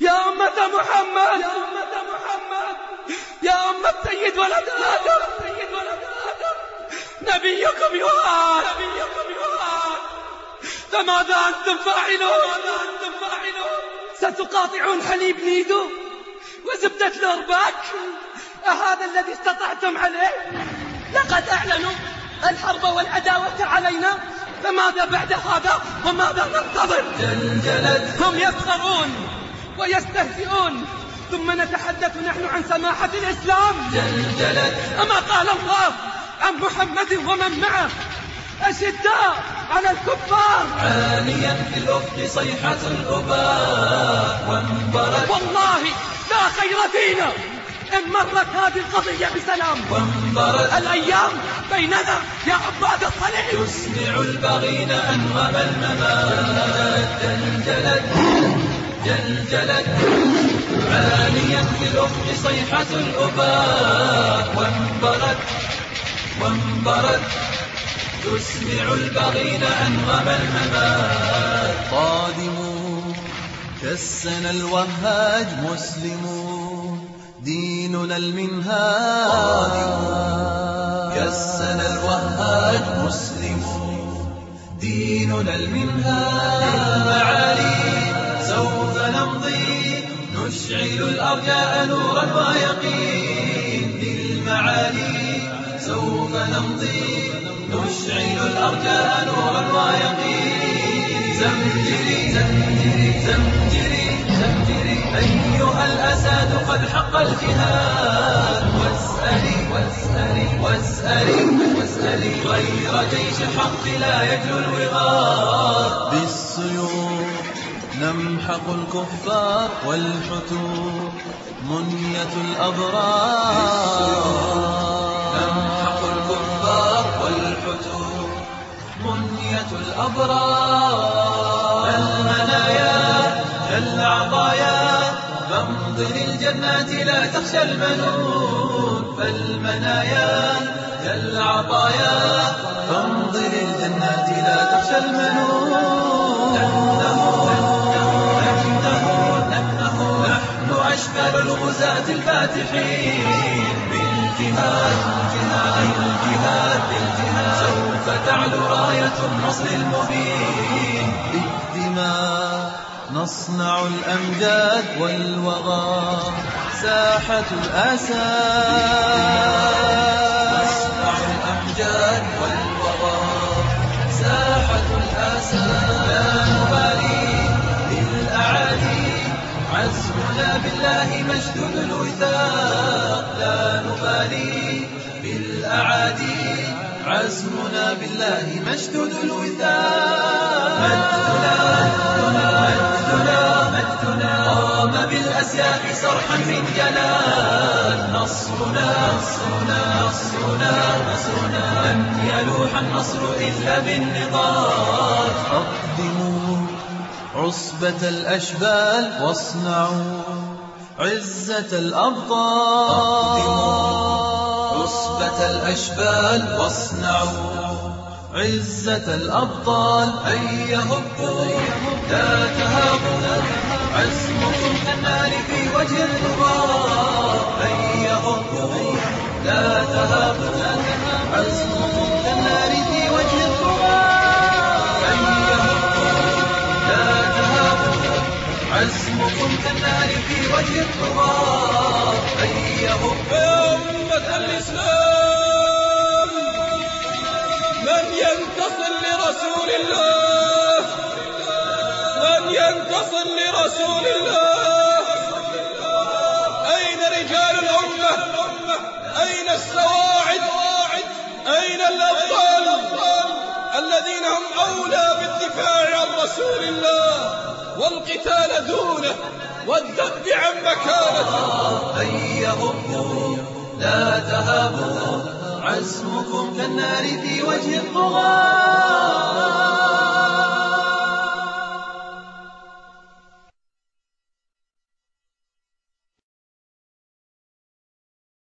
يا أمة محمد. يا أمة محمد يا أمة سيد ولد آدم. سيد ولد آدم نبيكم يوحى فماذا أنتم فاعلون؟ ماذا أنتم فاعلون ستقاطعون حليب نيدو. وزبدة الأرباك. أهذا الذي استطعتم عليه؟ لقد أعلنوا الحرب والعداوة علينا. فماذا بعد هذا؟ وماذا ننتظر؟ جلجلت. هم يسخرون ويستهزئون. ثم نتحدث نحن عن سماحة الإسلام. جلجلت. أما قال الله عن محمد ومن معه. أشداء على الكفار. عاليا في الأفق صيحة الأباء وانبرت. والله لا خير فينا. إن مرت هذه القضية بسلام. وانبرت. الأيام بيننا يا عباد الصليب. تسمع البغين أنغم الممات. جلجلت. جلجلت عاليا في الأفق صيحة الأباء. وانبرت وانبرت تسمع البغين أنغم الممات قادمون كالسنا الوهاج مسلمون ديننا المنهاج. كالسنا الوهاج مسلمون ديننا المنهاج. المعالي الأرجاء نورا ويقين للمعالي. سوف نمضي نشعل الأرجاء نورا ويقين. زمجري زمجري زمجري زمجري أيها الأساد قد حق الجهاد. واسألي واسألي واسألي واسألي غير جيش الحق لا يجلو الوغاد نمحق الكفار والحتوف منية الأبرار. نمحق الكفار والحتوف منية الأبرار. المنايا كالعطايا فامض للجنات لا تخشى المنون. فالمنايا كالعطايا فامض للجنات لا تخشى المنون. أشبال الغزاة الفاتحين. بالجهاد بالجهاد بالجهاد بالجهاد. سوف تعلو راية النصر المبين. بالدماء نصنع الأمجاد والوغى. ساحة الأسى. عزمنا بالله مشدود الوثاق لا نبالي بالأعادي. عزمنا بالله مشدود الوثاق. مجدنا مجدنا مجدنا قام بالأسياف صرحا من جلال نصرنا نصرنا نصرنا نصرنا. لن يلوح النصر إلا بالنضال. عصبة الأشبال واصنعوا عزة الأبطال. عصبة الأشبال واصنعوا عزة الأبطال. هيا هبوا لا تهابوا. عزمكم كالنار في وجه الغبار. من ينتصر لرسول الله. أين رجال الأمة؟ أين السواعد؟ أين الأبطال؟ الذين هم أولى بالدفاع عن رسول الله والقتال دونه والذب عن مكانته. هيا هبوا لا تهابوا عزمكم كالنار في وجه الطغاة.